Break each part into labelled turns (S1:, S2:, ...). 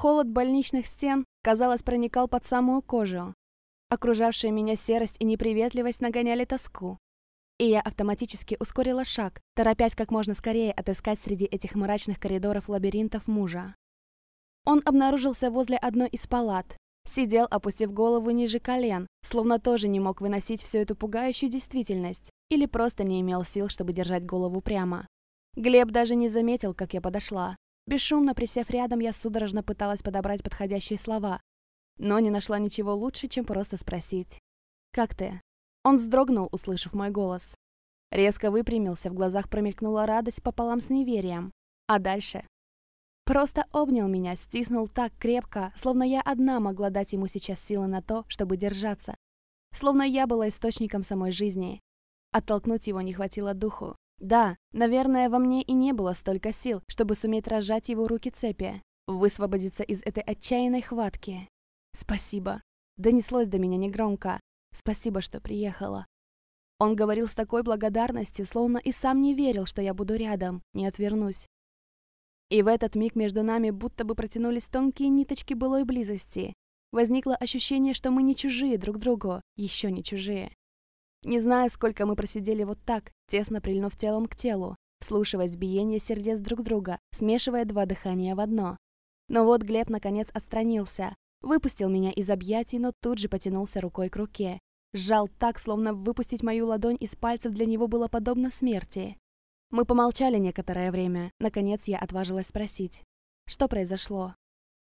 S1: Холод больничных стен, казалось, проникал под самую кожу. Окружавшая меня серость и неприветливость нагоняли тоску. И я автоматически ускорила шаг, торопясь как можно скорее отыскать среди этих мрачных коридоров лабиринтов мужа. Он обнаружился возле одной из палат, сидел, опустив голову ниже колен, словно тоже не мог выносить всю эту пугающую действительность, или просто не имел сил, чтобы держать голову прямо. Глеб даже не заметил, как я подошла. Бесшумно присев рядом, я судорожно пыталась подобрать подходящие слова, но не нашла ничего лучше, чем просто спросить. «Как ты?» Он вздрогнул, услышав мой голос. Резко выпрямился, в глазах промелькнула радость пополам с неверием. А дальше? Просто обнял меня, стиснул так крепко, словно я одна могла дать ему сейчас силы на то, чтобы держаться. Словно я была источником самой жизни. Оттолкнуть его не хватило духу. Да, наверное, во мне и не было столько сил, чтобы суметь разжать его руки цепи, высвободиться из этой отчаянной хватки. «Спасибо», — донеслось до меня негромко. «Спасибо, что приехала». Он говорил с такой благодарностью, словно и сам не верил, что я буду рядом, не отвернусь. И в этот миг между нами будто бы протянулись тонкие ниточки былой близости. Возникло ощущение, что мы не чужие друг другу, еще не чужие. Не знаю, сколько мы просидели вот так, тесно прильнув телом к телу, вслушиваясь в биение сердец друг друга, смешивая два дыхания в одно. Но вот Глеб наконец отстранился, выпустил меня из объятий, но тут же потянулся рукой к руке. Сжал так, словно выпустить мою ладонь из пальцев для него было подобно смерти. Мы помолчали некоторое время. Наконец я отважилась спросить. Что произошло?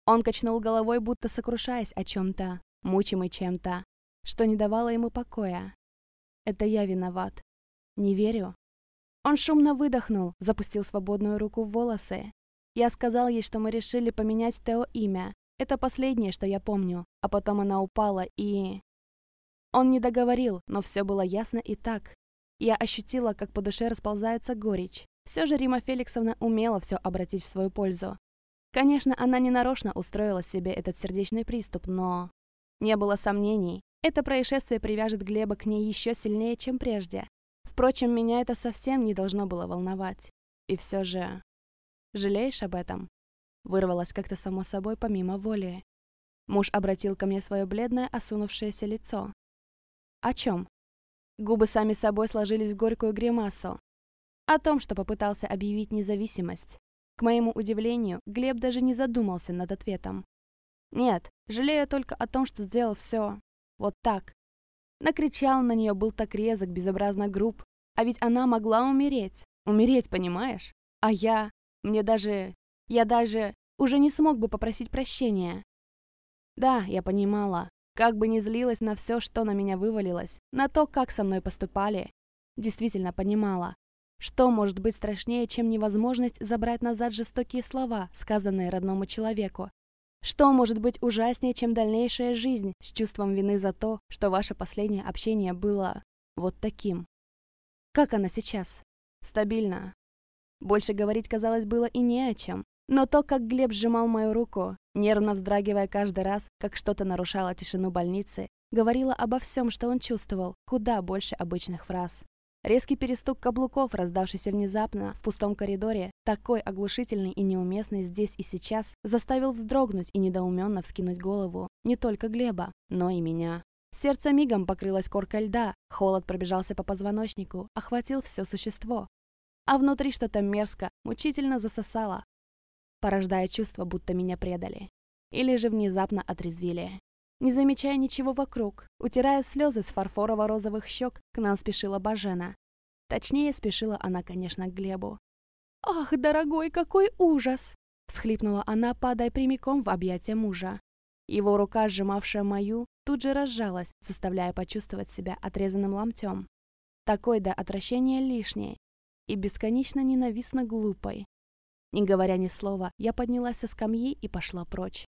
S1: Он качнул головой, будто сокрушаясь о чем-то, мучимый чем-то, что не давало ему покоя. Это я виноват. Не верю. Он шумно выдохнул, запустил свободную руку в волосы. Я сказал ей, что мы решили поменять Тео имя. Это последнее, что я помню. А потом она упала и... Он не договорил, но все было ясно и так. Я ощутила, как по душе расползается горечь. Все же Рима Феликсовна умела все обратить в свою пользу. Конечно, она не нарочно устроила себе этот сердечный приступ, но... Не было сомнений, это происшествие привяжет Глеба к ней еще сильнее, чем прежде. Впрочем, меня это совсем не должно было волновать. И все же... «Жалеешь об этом?» Вырвалось как-то само собой помимо воли. Муж обратил ко мне свое бледное, осунувшееся лицо. «О чем?» Губы сами собой сложились в горькую гримасу. О том, что попытался объявить независимость. К моему удивлению, Глеб даже не задумался над ответом. Нет, жалею только о том, что сделал все вот так. Накричал на нее, был так резок, безобразно груб. А ведь она могла умереть. Умереть, понимаешь? А я... Мне даже... Я даже... Уже не смог бы попросить прощения. Да, я понимала. Как бы ни злилась на все, что на меня вывалилось, на то, как со мной поступали, действительно понимала, что может быть страшнее, чем невозможность забрать назад жестокие слова, сказанные родному человеку. Что может быть ужаснее, чем дальнейшая жизнь с чувством вины за то, что ваше последнее общение было вот таким? Как она сейчас? Стабильно. Больше говорить, казалось, было и не о чем. Но то, как Глеб сжимал мою руку, нервно вздрагивая каждый раз, как что-то нарушало тишину больницы, говорило обо всем, что он чувствовал, куда больше обычных фраз. Резкий перестук каблуков, раздавшийся внезапно в пустом коридоре, такой оглушительный и неуместный здесь и сейчас, заставил вздрогнуть и недоуменно вскинуть голову не только Глеба, но и меня. Сердце мигом покрылось коркой льда, холод пробежался по позвоночнику, охватил все существо. А внутри что-то мерзко, мучительно засосало, порождая чувство, будто меня предали. Или же внезапно отрезвили. Не замечая ничего вокруг, утирая слезы с фарфорово-розовых щек, к нам спешила Бажена. Точнее, спешила она, конечно, к Глебу. «Ах, дорогой, какой ужас!» — всхлипнула она, падая прямиком в объятия мужа. Его рука, сжимавшая мою, тут же разжалась, заставляя почувствовать себя отрезанным ломтем. Такой до отвращения лишней и бесконечно ненавистно глупой. Не говоря ни слова, я поднялась со скамьи и пошла прочь.